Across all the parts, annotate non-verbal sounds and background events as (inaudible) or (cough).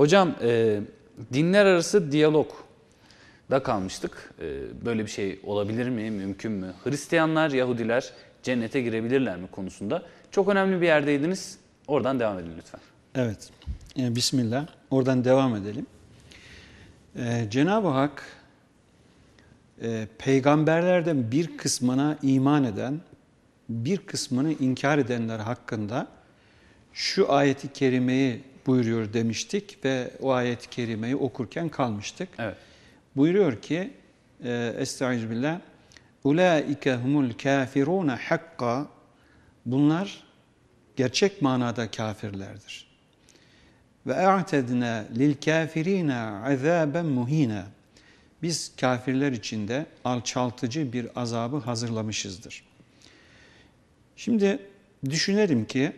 Hocam e, dinler arası diyalog da kalmıştık. E, böyle bir şey olabilir mi, mümkün mü? Hristiyanlar, Yahudiler cennete girebilirler mi konusunda çok önemli bir yerdeydiniz. Oradan devam edin lütfen. Evet. E, Bismillah. Oradan devam edelim. E, Cenab-ı Hak e, peygamberlerden bir kısmına iman eden, bir kısmını inkar edenler hakkında şu ayeti kerimeyi buyuruyor demiştik ve o ayet-i kerimeyi okurken kalmıştık. Evet. Buyuruyor ki e, Estağfirullah Ulaike humul kafiruna hakka Bunlar gerçek manada kafirlerdir. Ve a'tedna lil kafirina azaben muhina. Biz kafirler için de alçaltıcı bir azabı hazırlamışızdır. Şimdi düşünelim ki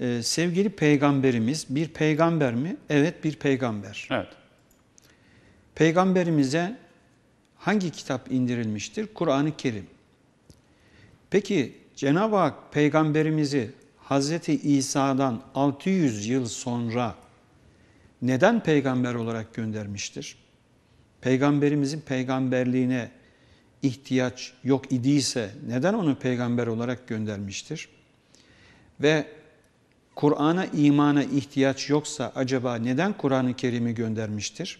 e, sevgili peygamberimiz bir peygamber mi? Evet bir peygamber. Evet. Peygamberimize hangi kitap indirilmiştir? Kur'an-ı Kerim. Peki Cenab-ı Hak peygamberimizi Hazreti İsa'dan 600 yıl sonra neden peygamber olarak göndermiştir? Peygamberimizin peygamberliğine ihtiyaç yok idiyse neden onu peygamber olarak göndermiştir? Ve Kur'an'a imana ihtiyaç yoksa acaba neden Kur'an-ı Kerim'i göndermiştir?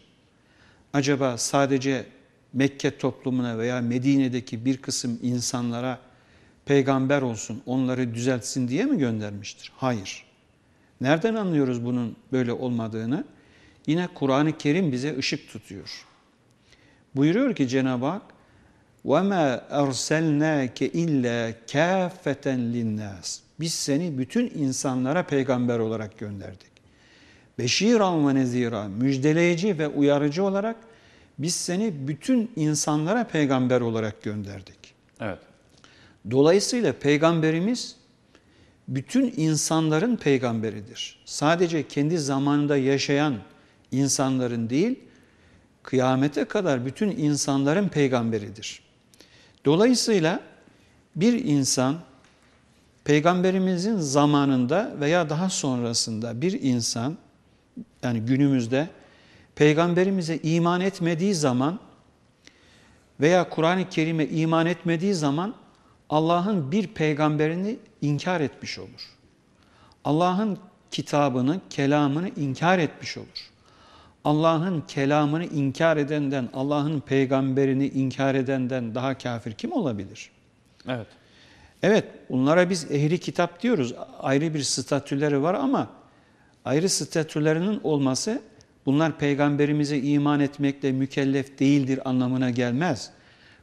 Acaba sadece Mekke toplumuna veya Medine'deki bir kısım insanlara peygamber olsun, onları düzeltsin diye mi göndermiştir? Hayır. Nereden anlıyoruz bunun böyle olmadığını? Yine Kur'an-ı Kerim bize ışık tutuyor. Buyuruyor ki Cenab-ı Hak, وَمَا أَرْسَلْنَاكَ اِلَّا كَافَّةً لِلنَّاسِ Biz seni bütün insanlara peygamber olarak gönderdik. Beşiran ve nezira, müjdeleyici ve uyarıcı olarak biz seni bütün insanlara peygamber olarak gönderdik. Evet. Dolayısıyla peygamberimiz bütün insanların peygamberidir. Sadece kendi zamanında yaşayan insanların değil, kıyamete kadar bütün insanların peygamberidir. Dolayısıyla bir insan peygamberimizin zamanında veya daha sonrasında bir insan yani günümüzde peygamberimize iman etmediği zaman veya Kur'an-ı Kerim'e iman etmediği zaman Allah'ın bir peygamberini inkar etmiş olur. Allah'ın kitabını, kelamını inkar etmiş olur. Allah'ın kelamını inkar edenden, Allah'ın peygamberini inkar edenden daha kafir kim olabilir? Evet. Evet, bunlara biz ehli kitap diyoruz. Ayrı bir statüleri var ama ayrı statülerinin olması bunlar peygamberimize iman etmekle mükellef değildir anlamına gelmez.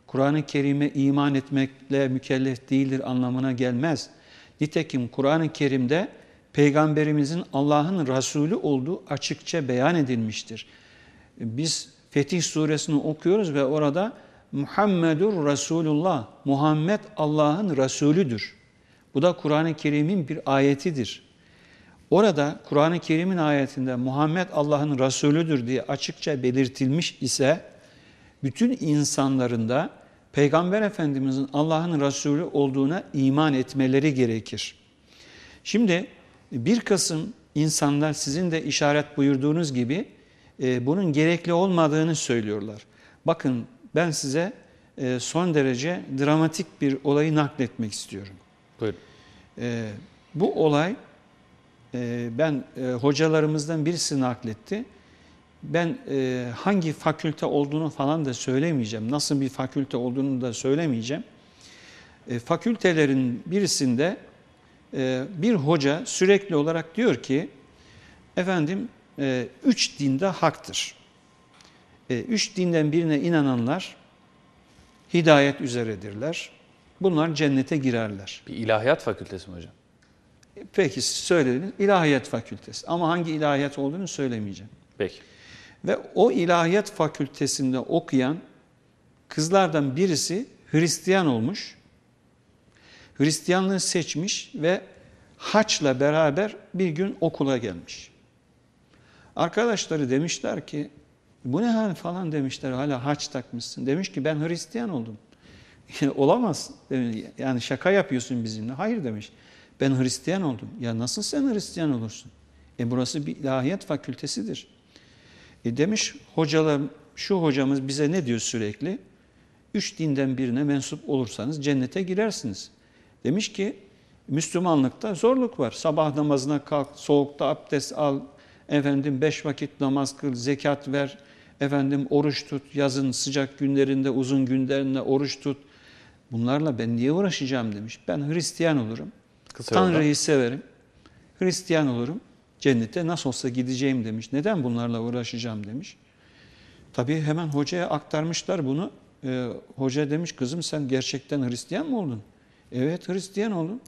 Kur'an-ı Kerim'e iman etmekle mükellef değildir anlamına gelmez. Nitekim Kur'an-ı Kerim'de Peygamberimizin Allah'ın Resulü olduğu açıkça beyan edilmiştir. Biz Fetih suresini okuyoruz ve orada Muhammedur Resulullah, Muhammed Allah'ın Resulüdür. Bu da Kur'an-ı Kerim'in bir ayetidir. Orada Kur'an-ı Kerim'in ayetinde Muhammed Allah'ın Resulüdür diye açıkça belirtilmiş ise bütün insanların da Peygamber Efendimizin Allah'ın Resulü olduğuna iman etmeleri gerekir. Şimdi bir kısım insanlar sizin de işaret buyurduğunuz gibi e, bunun gerekli olmadığını söylüyorlar. Bakın ben size e, son derece dramatik bir olayı nakletmek istiyorum. Buyurun. E, bu olay e, ben e, hocalarımızdan birisi nakletti. Ben e, hangi fakülte olduğunu falan da söylemeyeceğim. Nasıl bir fakülte olduğunu da söylemeyeceğim. E, fakültelerin birisinde bir hoca sürekli olarak diyor ki, efendim e, üç dinde haktır. E, üç dinden birine inananlar hidayet üzeredirler. Bunlar cennete girerler. Bir ilahiyat fakültesi mi hocam? Peki siz söylediniz ilahiyat fakültesi ama hangi ilahiyat olduğunu söylemeyeceğim. Peki. Ve o ilahiyat fakültesinde okuyan kızlardan birisi Hristiyan olmuş. Hristiyanlığı seçmiş ve haçla beraber bir gün okula gelmiş. Arkadaşları demişler ki bu ne hal falan demişler hala haç takmışsın. Demiş ki ben Hristiyan oldum. (laughs) Olamaz. Yani şaka yapıyorsun bizimle. Hayır demiş. Ben Hristiyan oldum. Ya nasıl sen Hristiyan olursun? E burası bir ilahiyat fakültesidir. E demiş hocalar, şu hocamız bize ne diyor sürekli? Üç dinden birine mensup olursanız cennete girersiniz. Demiş ki Müslümanlıkta zorluk var. Sabah namazına kalk, soğukta abdest al, efendim beş vakit namaz kıl, zekat ver, efendim oruç tut, yazın sıcak günlerinde, uzun günlerinde oruç tut. Bunlarla ben niye uğraşacağım demiş. Ben Hristiyan olurum, Kısa. Tanrı'yı severim, Hristiyan olurum, cennete nasıl olsa gideceğim demiş. Neden bunlarla uğraşacağım demiş. Tabii hemen hocaya aktarmışlar bunu. Ee, hoca demiş kızım sen gerçekten Hristiyan mı oldun? Evet Hristiyan oldum.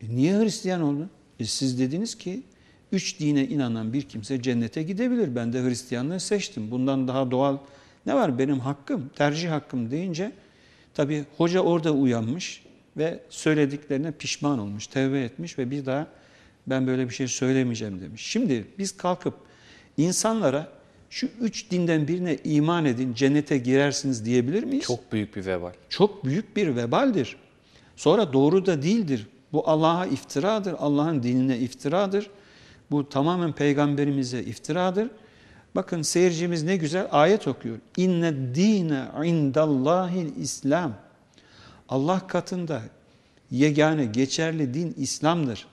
E, niye Hristiyan oldun? E, siz dediniz ki üç dine inanan bir kimse cennete gidebilir. Ben de Hristiyanlığı seçtim. Bundan daha doğal ne var benim hakkım, tercih hakkım deyince tabii hoca orada uyanmış ve söylediklerine pişman olmuş, tevbe etmiş ve bir daha ben böyle bir şey söylemeyeceğim demiş. Şimdi biz kalkıp insanlara şu üç dinden birine iman edin, cennete girersiniz diyebilir miyiz? Çok büyük bir vebal. çok büyük bir vebaldir. Sonra doğru da değildir. Bu Allah'a iftiradır, Allah'ın dinine iftiradır. Bu tamamen peygamberimize iftiradır. Bakın seyircimiz ne güzel ayet okuyor. İnne dine indallahil İslam. Allah katında yegane geçerli din İslam'dır.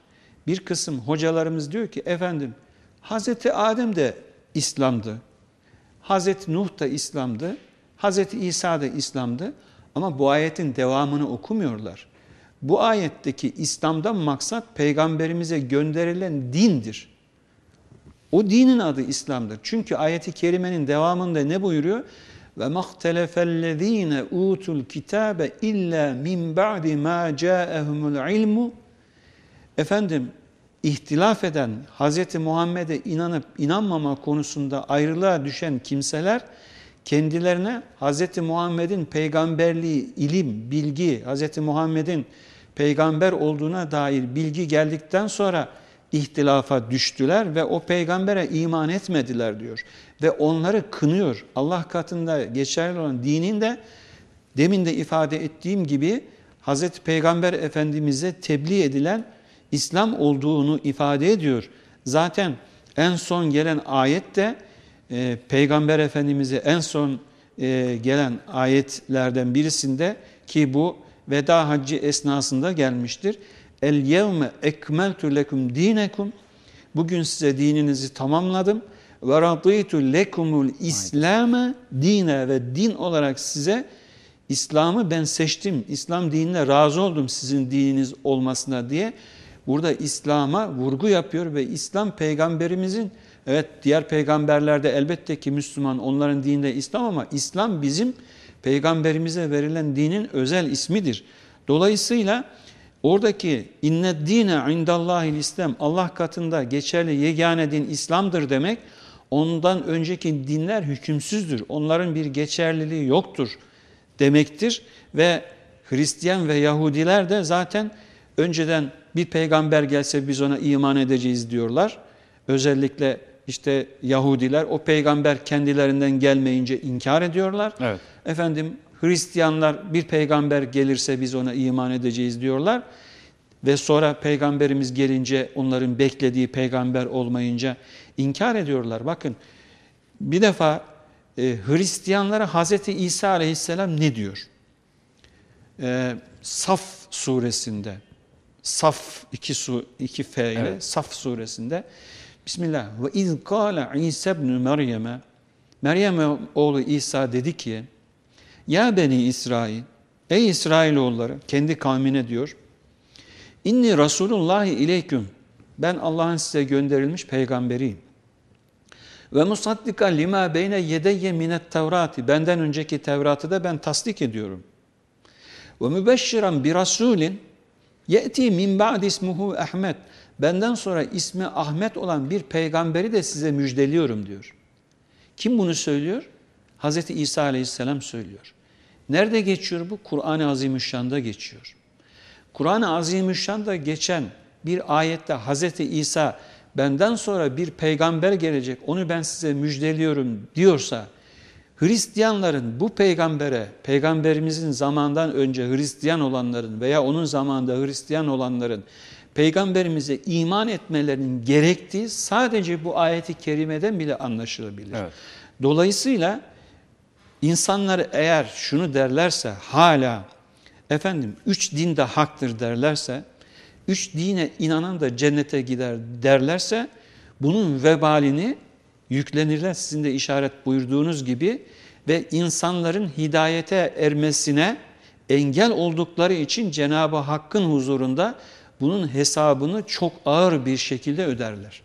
Bir kısım hocalarımız diyor ki efendim Hazreti Adem de İslam'dı. Hazreti Nuh da İslam'dı. Hazreti İsa da İslam'dı. Ama bu ayetin devamını okumuyorlar. Bu ayetteki İslam'dan maksat peygamberimize gönderilen dindir. O dinin adı İslam'dır. Çünkü ayeti kerimenin devamında ne buyuruyor? Ve mahtelefellezine utul kitabe illa min ba'di ma ca'ehumul ilmu Efendim ihtilaf eden Hz. Muhammed'e inanıp inanmama konusunda ayrılığa düşen kimseler kendilerine Hz. Muhammed'in peygamberliği, ilim, bilgi, Hz. Muhammed'in peygamber olduğuna dair bilgi geldikten sonra ihtilafa düştüler ve o peygambere iman etmediler diyor. Ve onları kınıyor. Allah katında geçerli olan dinin de demin de ifade ettiğim gibi Hz. Peygamber Efendimiz'e tebliğ edilen İslam olduğunu ifade ediyor. Zaten en son gelen ayet de e, Peygamber Efendimiz'e en son e, gelen ayetlerden birisinde ki bu veda haccı esnasında gelmiştir. El yevme ekmeltu lekum dinekum Bugün size dininizi tamamladım. Ve radıytu lekumul İslam'ı dine ve din olarak size İslam'ı ben seçtim. İslam dinine razı oldum sizin dininiz olmasına diye. Burada İslam'a vurgu yapıyor ve İslam peygamberimizin evet diğer peygamberlerde elbette ki Müslüman onların dininde İslam ama İslam bizim peygamberimize verilen dinin özel ismidir. Dolayısıyla oradaki inne dine indallahil İslam Allah katında geçerli yegane din İslam'dır demek ondan önceki dinler hükümsüzdür. Onların bir geçerliliği yoktur demektir ve Hristiyan ve Yahudiler de zaten önceden bir peygamber gelse biz ona iman edeceğiz diyorlar. Özellikle işte Yahudiler o peygamber kendilerinden gelmeyince inkar ediyorlar. Evet. Efendim Hristiyanlar bir peygamber gelirse biz ona iman edeceğiz diyorlar. Ve sonra peygamberimiz gelince onların beklediği peygamber olmayınca inkar ediyorlar. Bakın bir defa e, Hristiyanlara Hazreti İsa aleyhisselam ne diyor? E, Saf suresinde Saf iki su iki f ile Evet. Saf suresinde Bismillah ve iz kâle İsa ibn Meryem'e Meryem oğlu İsa dedi ki Ya beni İsrail Ey İsrailoğulları kendi kavmine diyor İnni Resulullahi ileyküm ben Allah'ın size gönderilmiş peygamberiyim. Ve musaddika lima beyne yedeyye minet tevrati benden önceki Tevrat'ı da ben tasdik ediyorum. Ve mübeşşiran bir rasulin Ye'ti min ba'd ismuhu Ahmet. Benden sonra ismi Ahmet olan bir peygamberi de size müjdeliyorum diyor. Kim bunu söylüyor? Hazreti İsa aleyhisselam söylüyor. Nerede geçiyor bu? Kur'an-ı Azimüşşan'da geçiyor. Kur'an-ı Azimüşşan'da geçen bir ayette Hazreti İsa benden sonra bir peygamber gelecek onu ben size müjdeliyorum diyorsa Hristiyanların bu peygambere, peygamberimizin zamandan önce Hristiyan olanların veya onun zamanında Hristiyan olanların peygamberimize iman etmelerinin gerektiği sadece bu ayeti kerimeden bile anlaşılabilir. Evet. Dolayısıyla insanlar eğer şunu derlerse hala efendim üç din de haktır derlerse, üç dine inanan da cennete gider derlerse bunun vebalini yüklenirler sizin de işaret buyurduğunuz gibi ve insanların hidayete ermesine engel oldukları için Cenab-ı Hakk'ın huzurunda bunun hesabını çok ağır bir şekilde öderler.